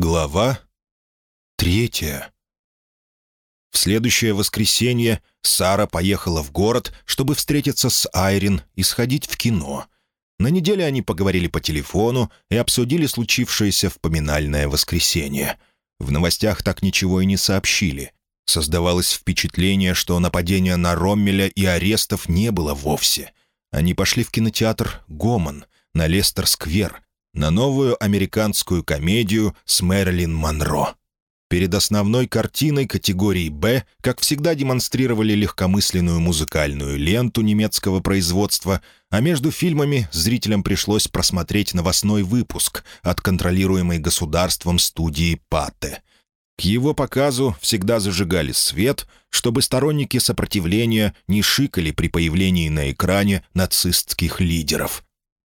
Глава третья. В следующее воскресенье Сара поехала в город, чтобы встретиться с Айрин и сходить в кино. На неделе они поговорили по телефону и обсудили случившееся в поминальное воскресенье. В новостях так ничего и не сообщили. Создавалось впечатление, что нападения на Роммеля и арестов не было вовсе. Они пошли в кинотеатр «Гомон» на Лестер-сквер — на новую американскую комедию с Мэрилин Монро. Перед основной картиной категории «Б», как всегда, демонстрировали легкомысленную музыкальную ленту немецкого производства, а между фильмами зрителям пришлось просмотреть новостной выпуск от контролируемой государством студии «Патте». К его показу всегда зажигали свет, чтобы сторонники сопротивления не шикали при появлении на экране нацистских лидеров.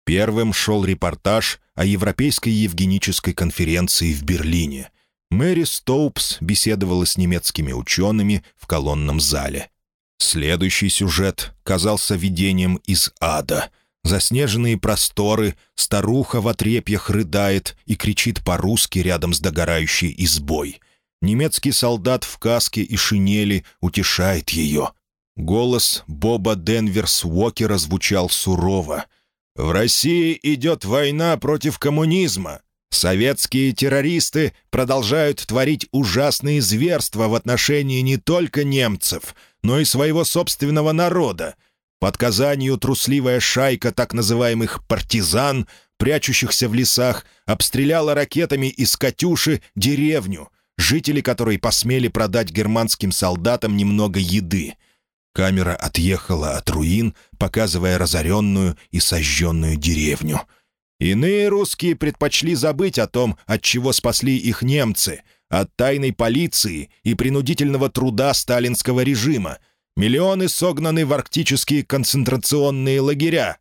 Первым шел репортаж о Европейской Евгенической конференции в Берлине. Мэри Стоупс беседовала с немецкими учеными в колонном зале. Следующий сюжет казался видением из ада. Заснеженные просторы, старуха в отрепьях рыдает и кричит по-русски рядом с догорающей избой. Немецкий солдат в каске и шинели утешает ее. Голос Боба Денверс Уокера звучал сурово — в России идет война против коммунизма. Советские террористы продолжают творить ужасные зверства в отношении не только немцев, но и своего собственного народа. Под Казанью трусливая шайка так называемых «партизан», прячущихся в лесах, обстреляла ракетами из «Катюши» деревню, жители которой посмели продать германским солдатам немного еды — Камера отъехала от руин, показывая разоренную и сожженную деревню. Иные русские предпочли забыть о том, от чего спасли их немцы, от тайной полиции и принудительного труда сталинского режима. Миллионы согнаны в арктические концентрационные лагеря.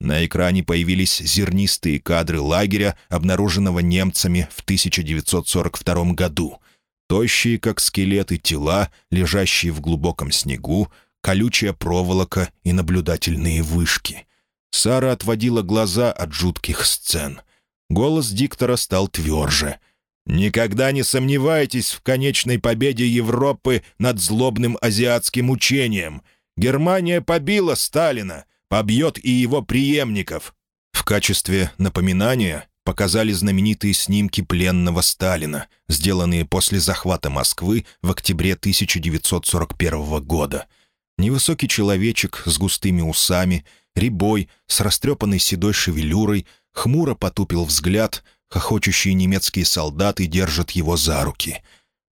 На экране появились зернистые кадры лагеря, обнаруженного немцами в 1942 году. Тощие, как скелеты, тела, лежащие в глубоком снегу, колючая проволока и наблюдательные вышки. Сара отводила глаза от жутких сцен. Голос диктора стал тверже. «Никогда не сомневайтесь в конечной победе Европы над злобным азиатским учением. Германия побила Сталина, побьет и его преемников». В качестве напоминания показали знаменитые снимки пленного Сталина, сделанные после захвата Москвы в октябре 1941 года — Невысокий человечек с густыми усами, рябой, с растрепанной седой шевелюрой, хмуро потупил взгляд, хохочущие немецкие солдаты держат его за руки.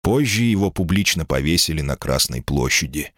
Позже его публично повесили на Красной площади.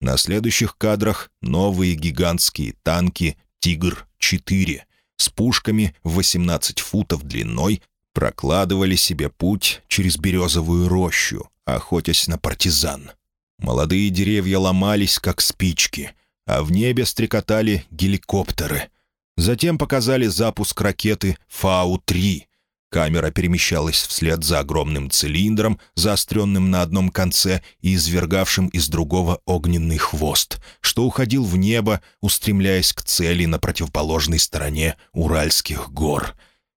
На следующих кадрах новые гигантские танки «Тигр-4» с пушками в 18 футов длиной прокладывали себе путь через березовую рощу, охотясь на партизан. Молодые деревья ломались, как спички, а в небе стрекотали геликоптеры. Затем показали запуск ракеты «Фау-3». Камера перемещалась вслед за огромным цилиндром, заостренным на одном конце и извергавшим из другого огненный хвост, что уходил в небо, устремляясь к цели на противоположной стороне Уральских гор.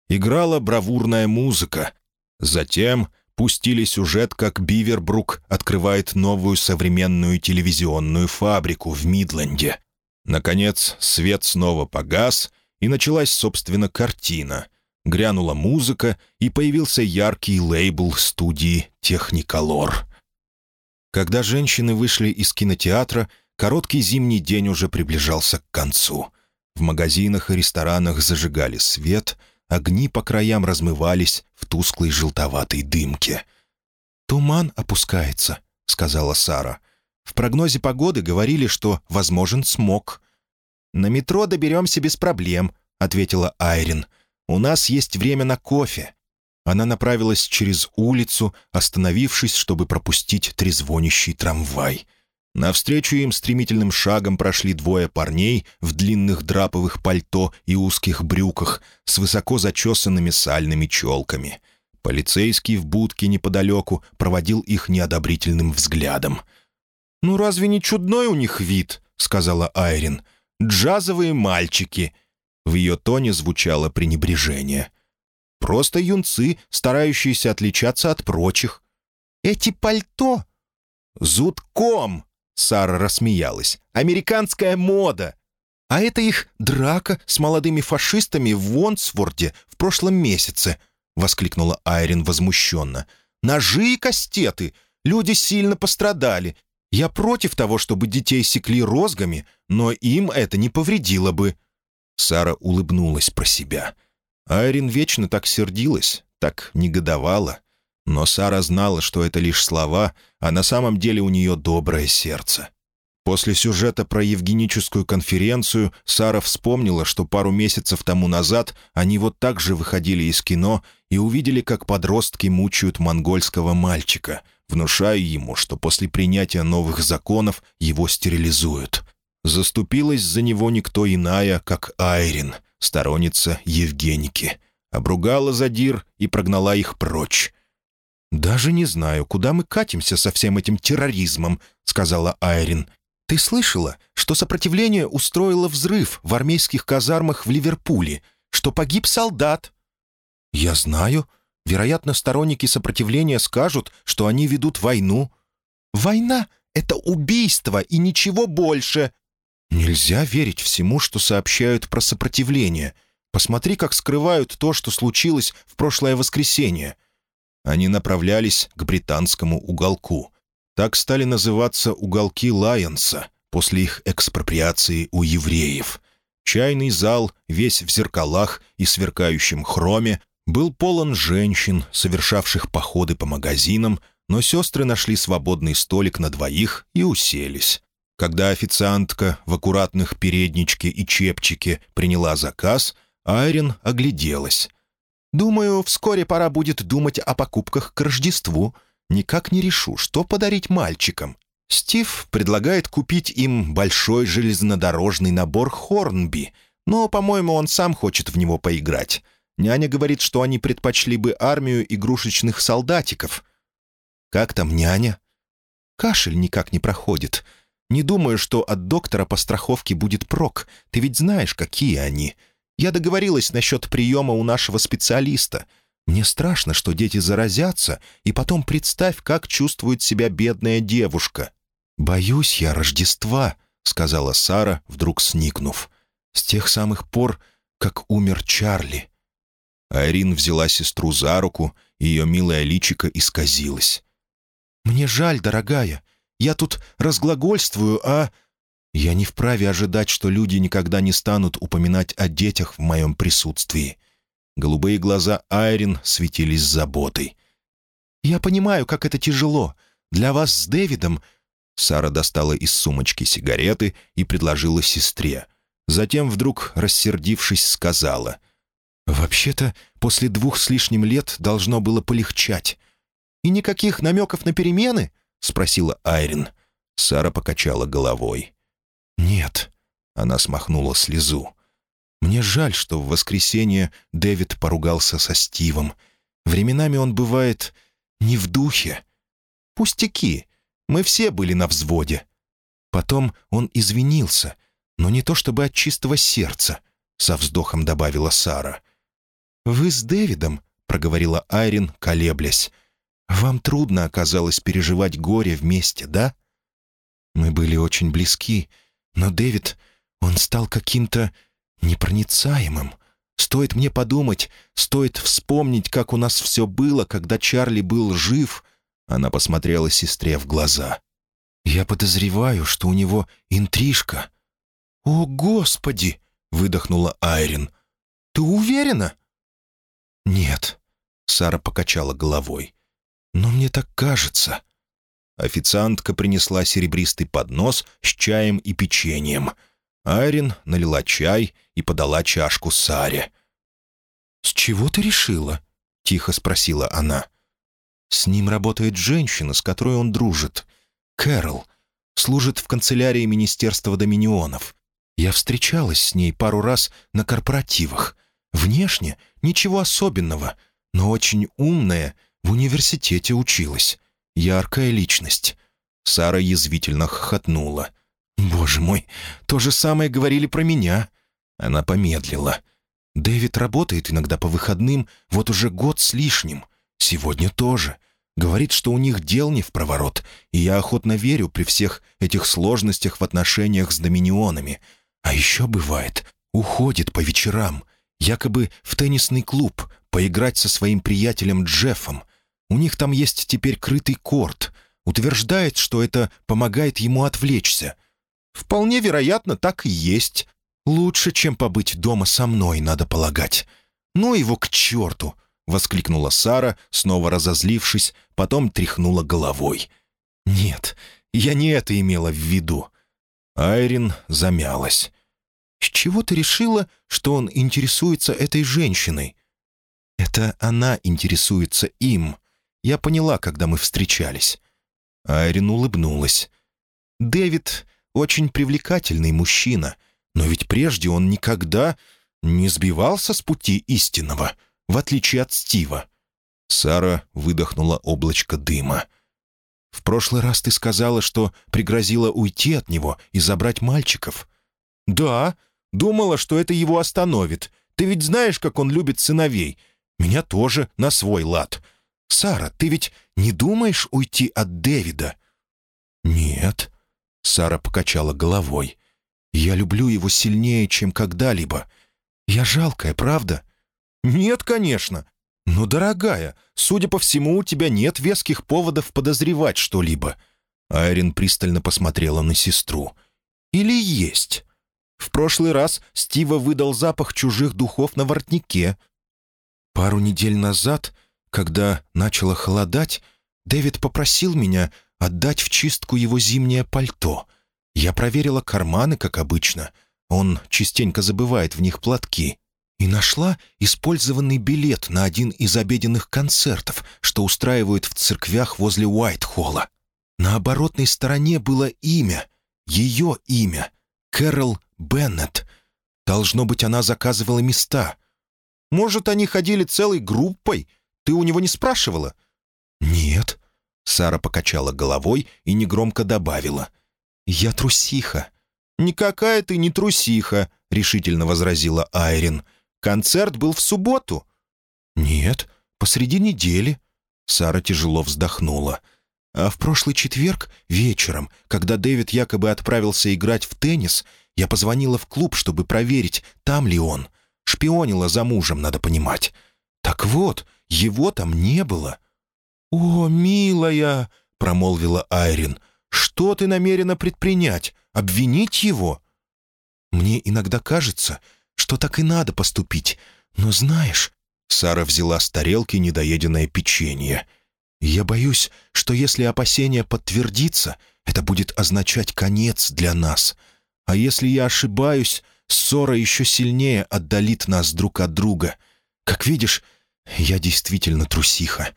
Играла бравурная музыка. Затем пустили сюжет, как Бивербрук открывает новую современную телевизионную фабрику в Мидленде. Наконец, свет снова погас, и началась, собственно, картина. Грянула музыка, и появился яркий лейбл студии «Техниколор». Когда женщины вышли из кинотеатра, короткий зимний день уже приближался к концу. В магазинах и ресторанах зажигали свет — Огни по краям размывались в тусклой желтоватой дымке. «Туман опускается», — сказала Сара. «В прогнозе погоды говорили, что возможен смог». «На метро доберемся без проблем», — ответила Айрин. «У нас есть время на кофе». Она направилась через улицу, остановившись, чтобы пропустить трезвонящий трамвай. Навстречу им стремительным шагом прошли двое парней в длинных драповых пальто и узких брюках с высоко зачесанными сальными челками. Полицейский в будке неподалеку проводил их неодобрительным взглядом. «Ну разве не чудной у них вид?» — сказала Айрин. «Джазовые мальчики!» В ее тоне звучало пренебрежение. Просто юнцы, старающиеся отличаться от прочих». «Эти пальто?» «Зудком!» — Сара рассмеялась. «Американская мода!» «А это их драка с молодыми фашистами в Вонсворде в прошлом месяце», — воскликнула Айрин возмущенно. «Ножи и кастеты! Люди сильно пострадали. Я против того, чтобы детей секли розгами, но им это не повредило бы». Сара улыбнулась про себя. Айрин вечно так сердилась, так негодовала. Но Сара знала, что это лишь слова, а на самом деле у нее доброе сердце. После сюжета про Евгеническую конференцию Сара вспомнила, что пару месяцев тому назад они вот так же выходили из кино и увидели, как подростки мучают монгольского мальчика, внушая ему, что после принятия новых законов его стерилизуют. Заступилась за него никто иная, как Айрин, сторонница Евгеники. Обругала Задир и прогнала их прочь. «Даже не знаю, куда мы катимся со всем этим терроризмом», — сказала Айрин. «Ты слышала, что сопротивление устроило взрыв в армейских казармах в Ливерпуле, что погиб солдат?» «Я знаю. Вероятно, сторонники сопротивления скажут, что они ведут войну». «Война — это убийство и ничего больше!» «Нельзя верить всему, что сообщают про сопротивление. Посмотри, как скрывают то, что случилось в прошлое воскресенье». Они направлялись к британскому уголку. Так стали называться уголки Лайонса после их экспроприации у евреев. Чайный зал, весь в зеркалах и сверкающем хроме, был полон женщин, совершавших походы по магазинам, но сестры нашли свободный столик на двоих и уселись. Когда официантка в аккуратных передничке и чепчике приняла заказ, Айрин огляделась. «Думаю, вскоре пора будет думать о покупках к Рождеству. Никак не решу, что подарить мальчикам. Стив предлагает купить им большой железнодорожный набор Хорнби, но, по-моему, он сам хочет в него поиграть. Няня говорит, что они предпочли бы армию игрушечных солдатиков. Как там няня? Кашель никак не проходит. Не думаю, что от доктора по страховке будет прок. Ты ведь знаешь, какие они. Я договорилась насчет приема у нашего специалиста. Мне страшно, что дети заразятся, и потом представь, как чувствует себя бедная девушка. «Боюсь я Рождества», — сказала Сара, вдруг сникнув. «С тех самых пор, как умер Чарли». Айрин взяла сестру за руку, и ее милая личико исказилось. «Мне жаль, дорогая. Я тут разглагольствую, а...» «Я не вправе ожидать, что люди никогда не станут упоминать о детях в моем присутствии». Голубые глаза Айрин светились заботой. «Я понимаю, как это тяжело. Для вас с Дэвидом...» Сара достала из сумочки сигареты и предложила сестре. Затем, вдруг рассердившись, сказала — «Вообще-то, после двух с лишним лет должно было полегчать». «И никаких намеков на перемены?» — спросила Айрин. Сара покачала головой. «Нет», — она смахнула слезу. «Мне жаль, что в воскресенье Дэвид поругался со Стивом. Временами он бывает не в духе. Пустяки. Мы все были на взводе. Потом он извинился, но не то чтобы от чистого сердца», — со вздохом добавила Сара. «Вы с Дэвидом», — проговорила Айрин, колеблясь. «Вам трудно оказалось переживать горе вместе, да?» «Мы были очень близки, но Дэвид, он стал каким-то непроницаемым. Стоит мне подумать, стоит вспомнить, как у нас все было, когда Чарли был жив...» Она посмотрела сестре в глаза. «Я подозреваю, что у него интрижка». «О, Господи!» — выдохнула Айрин. «Ты уверена?» «Нет», — Сара покачала головой. «Но мне так кажется». Официантка принесла серебристый поднос с чаем и печеньем. Айрин налила чай и подала чашку Саре. «С чего ты решила?» — тихо спросила она. «С ним работает женщина, с которой он дружит. Кэрол. Служит в канцелярии Министерства Доминионов. Я встречалась с ней пару раз на корпоративах. Внешне ничего особенного, но очень умная, в университете училась. Яркая личность. Сара язвительно хохотнула. «Боже мой, то же самое говорили про меня». Она помедлила. Дэвид работает иногда по выходным, вот уже год с лишним. Сегодня тоже. Говорит, что у них дел не в проворот, и я охотно верю при всех этих сложностях в отношениях с доминионами. А еще бывает, уходит по вечерам, якобы в теннисный клуб, поиграть со своим приятелем Джеффом. У них там есть теперь крытый корт. Утверждает, что это помогает ему отвлечься. Вполне вероятно, так и есть. Лучше, чем побыть дома со мной, надо полагать. Ну его к черту! — воскликнула Сара, снова разозлившись, потом тряхнула головой. «Нет, я не это имела в виду». Айрин замялась. «С чего ты решила, что он интересуется этой женщиной?» «Это она интересуется им. Я поняла, когда мы встречались». Айрин улыбнулась. «Дэвид очень привлекательный мужчина, но ведь прежде он никогда не сбивался с пути истинного» в отличие от Стива». Сара выдохнула облачко дыма. «В прошлый раз ты сказала, что пригрозила уйти от него и забрать мальчиков». «Да, думала, что это его остановит. Ты ведь знаешь, как он любит сыновей. Меня тоже на свой лад. Сара, ты ведь не думаешь уйти от Дэвида?» «Нет», — Сара покачала головой. «Я люблю его сильнее, чем когда-либо. Я жалкая, правда?» «Нет, конечно. Но, дорогая, судя по всему, у тебя нет веских поводов подозревать что-либо». Айрин пристально посмотрела на сестру. «Или есть?» В прошлый раз Стива выдал запах чужих духов на воротнике. Пару недель назад, когда начало холодать, Дэвид попросил меня отдать в чистку его зимнее пальто. Я проверила карманы, как обычно. Он частенько забывает в них платки и нашла использованный билет на один из обеденных концертов, что устраивают в церквях возле Уайтхолла. На оборотной стороне было имя, ее имя, Кэрол Беннет. Должно быть, она заказывала места. Может, они ходили целой группой? Ты у него не спрашивала?» «Нет». Сара покачала головой и негромко добавила. «Я трусиха». «Никакая ты не трусиха», — решительно возразила Айрин. Концерт был в субботу». «Нет, посреди недели». Сара тяжело вздохнула. «А в прошлый четверг, вечером, когда Дэвид якобы отправился играть в теннис, я позвонила в клуб, чтобы проверить, там ли он. Шпионила за мужем, надо понимать. Так вот, его там не было». «О, милая!» — промолвила Айрин. «Что ты намерена предпринять? Обвинить его?» «Мне иногда кажется, что так и надо поступить. Но знаешь...» Сара взяла с тарелки недоеденное печенье. «Я боюсь, что если опасение подтвердится, это будет означать конец для нас. А если я ошибаюсь, ссора еще сильнее отдалит нас друг от друга. Как видишь, я действительно трусиха».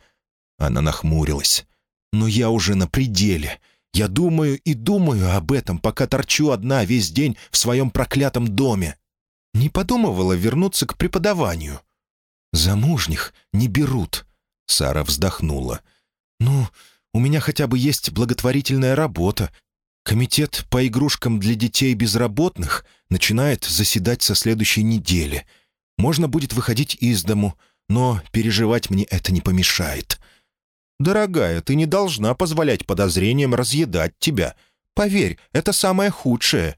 Она нахмурилась. «Но я уже на пределе. Я думаю и думаю об этом, пока торчу одна весь день в своем проклятом доме. Не подумывала вернуться к преподаванию. «Замужних не берут», — Сара вздохнула. «Ну, у меня хотя бы есть благотворительная работа. Комитет по игрушкам для детей безработных начинает заседать со следующей недели. Можно будет выходить из дому, но переживать мне это не помешает». «Дорогая, ты не должна позволять подозрениям разъедать тебя. Поверь, это самое худшее».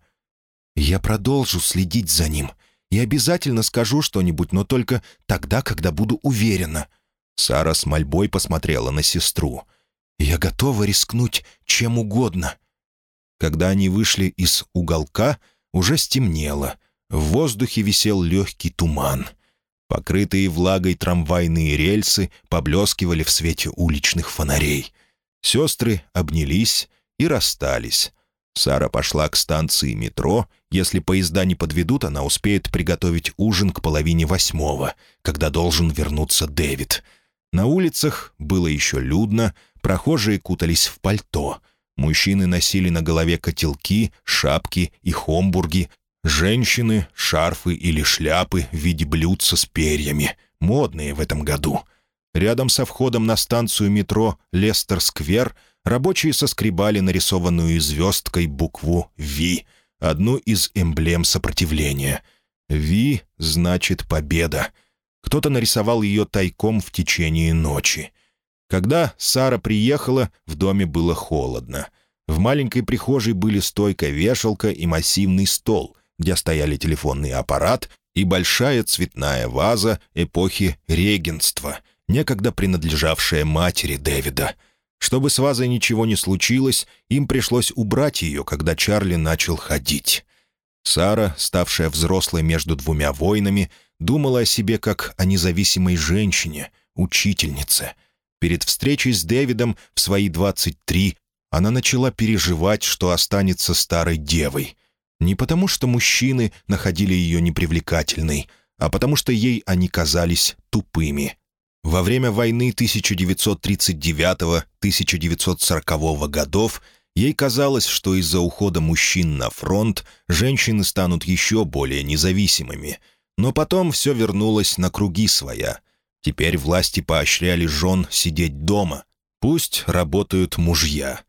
«Я продолжу следить за ним и обязательно скажу что-нибудь, но только тогда, когда буду уверена». Сара с мольбой посмотрела на сестру. «Я готова рискнуть чем угодно». Когда они вышли из уголка, уже стемнело. В воздухе висел легкий туман. Покрытые влагой трамвайные рельсы поблескивали в свете уличных фонарей. Сестры обнялись и расстались. Сара пошла к станции метро. Если поезда не подведут, она успеет приготовить ужин к половине восьмого, когда должен вернуться Дэвид. На улицах было еще людно, прохожие кутались в пальто. Мужчины носили на голове котелки, шапки и хомбурги. Женщины — шарфы или шляпы в виде блюдца с перьями, модные в этом году. Рядом со входом на станцию метро «Лестер-сквер» рабочие соскребали нарисованную звездкой букву «Ви», одну из эмблем сопротивления. «Ви» значит «победа». Кто-то нарисовал ее тайком в течение ночи. Когда Сара приехала, в доме было холодно. В маленькой прихожей были стойка-вешалка и массивный стол, где стояли телефонный аппарат и большая цветная ваза эпохи регенства, некогда принадлежавшая матери Дэвида. Чтобы с вазой ничего не случилось, им пришлось убрать ее, когда Чарли начал ходить. Сара, ставшая взрослой между двумя войнами, думала о себе как о независимой женщине, учительнице. Перед встречей с Дэвидом в свои 23 она начала переживать, что останется старой девой. Не потому, что мужчины находили ее непривлекательной, а потому что ей они казались тупыми. Во время войны 1939-1940 годов ей казалось, что из-за ухода мужчин на фронт женщины станут еще более независимыми. Но потом все вернулось на круги своя. Теперь власти поощряли жен сидеть дома. Пусть работают мужья.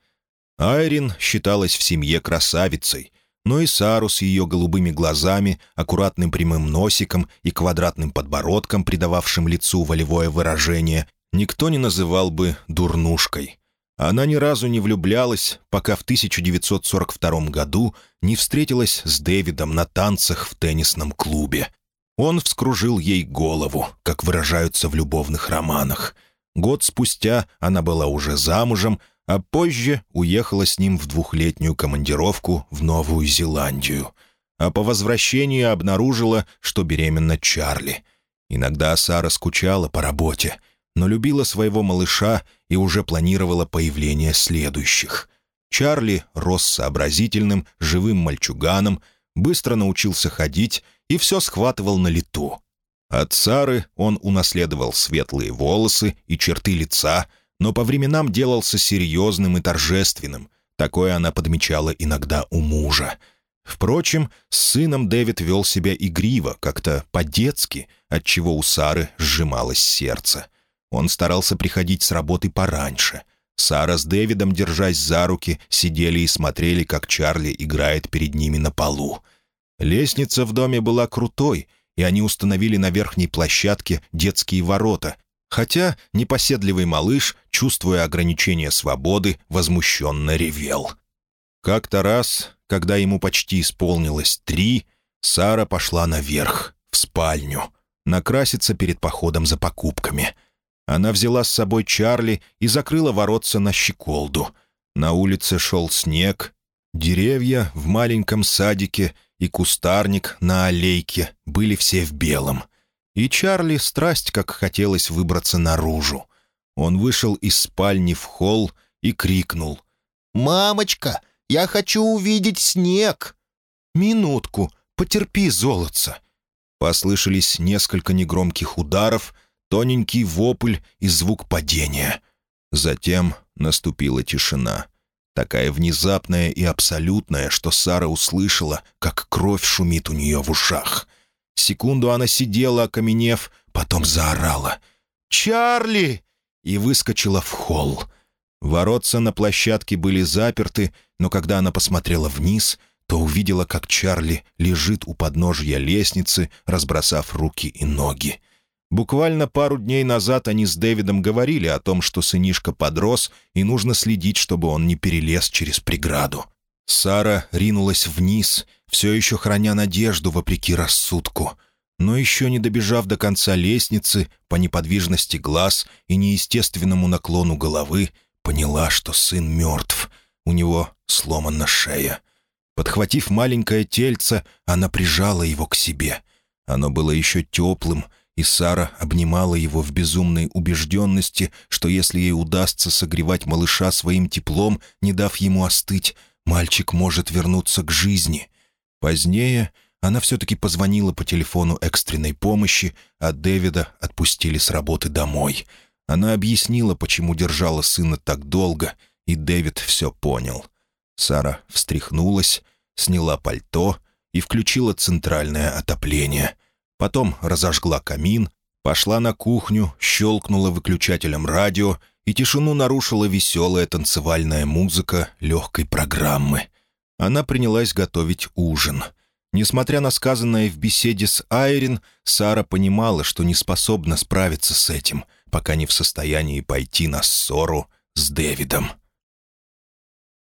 Айрин считалась в семье красавицей, но и Сару с ее голубыми глазами, аккуратным прямым носиком и квадратным подбородком, придававшим лицу волевое выражение, никто не называл бы «дурнушкой». Она ни разу не влюблялась, пока в 1942 году не встретилась с Дэвидом на танцах в теннисном клубе. Он вскружил ей голову, как выражаются в любовных романах. Год спустя она была уже замужем, а позже уехала с ним в двухлетнюю командировку в Новую Зеландию. А по возвращении обнаружила, что беременна Чарли. Иногда Сара скучала по работе, но любила своего малыша и уже планировала появление следующих. Чарли рос сообразительным, живым мальчуганом, быстро научился ходить и все схватывал на лету. От Сары он унаследовал светлые волосы и черты лица — но по временам делался серьезным и торжественным. Такое она подмечала иногда у мужа. Впрочем, с сыном Дэвид вел себя игриво, как-то по-детски, отчего у Сары сжималось сердце. Он старался приходить с работы пораньше. Сара с Дэвидом, держась за руки, сидели и смотрели, как Чарли играет перед ними на полу. Лестница в доме была крутой, и они установили на верхней площадке детские ворота, Хотя непоседливый малыш, чувствуя ограничение свободы, возмущенно ревел. Как-то раз, когда ему почти исполнилось три, Сара пошла наверх, в спальню, накраситься перед походом за покупками. Она взяла с собой Чарли и закрыла воротца на щеколду. На улице шел снег, деревья в маленьком садике и кустарник на аллейке были все в белом — и Чарли страсть как хотелось выбраться наружу. Он вышел из спальни в холл и крикнул. «Мамочка, я хочу увидеть снег!» «Минутку, потерпи, золотца!» Послышались несколько негромких ударов, тоненький вопль и звук падения. Затем наступила тишина. Такая внезапная и абсолютная, что Сара услышала, как кровь шумит у нее в ушах — Секунду она сидела, окаменев, потом заорала. «Чарли!» и выскочила в холл. Воротца на площадке были заперты, но когда она посмотрела вниз, то увидела, как Чарли лежит у подножья лестницы, разбросав руки и ноги. Буквально пару дней назад они с Дэвидом говорили о том, что сынишка подрос, и нужно следить, чтобы он не перелез через преграду. Сара ринулась вниз, все еще храня надежду вопреки рассудку. Но еще не добежав до конца лестницы, по неподвижности глаз и неестественному наклону головы, поняла, что сын мертв. У него сломана шея. Подхватив маленькое тельце, она прижала его к себе. Оно было еще теплым, и Сара обнимала его в безумной убежденности, что если ей удастся согревать малыша своим теплом, не дав ему остыть, Мальчик может вернуться к жизни. Позднее она все-таки позвонила по телефону экстренной помощи, а Дэвида отпустили с работы домой. Она объяснила, почему держала сына так долго, и Дэвид все понял. Сара встряхнулась, сняла пальто и включила центральное отопление. Потом разожгла камин, пошла на кухню, щелкнула выключателем радио и тишину нарушила веселая танцевальная музыка легкой программы. Она принялась готовить ужин. Несмотря на сказанное в беседе с Айрин, Сара понимала, что не способна справиться с этим, пока не в состоянии пойти на ссору с Дэвидом.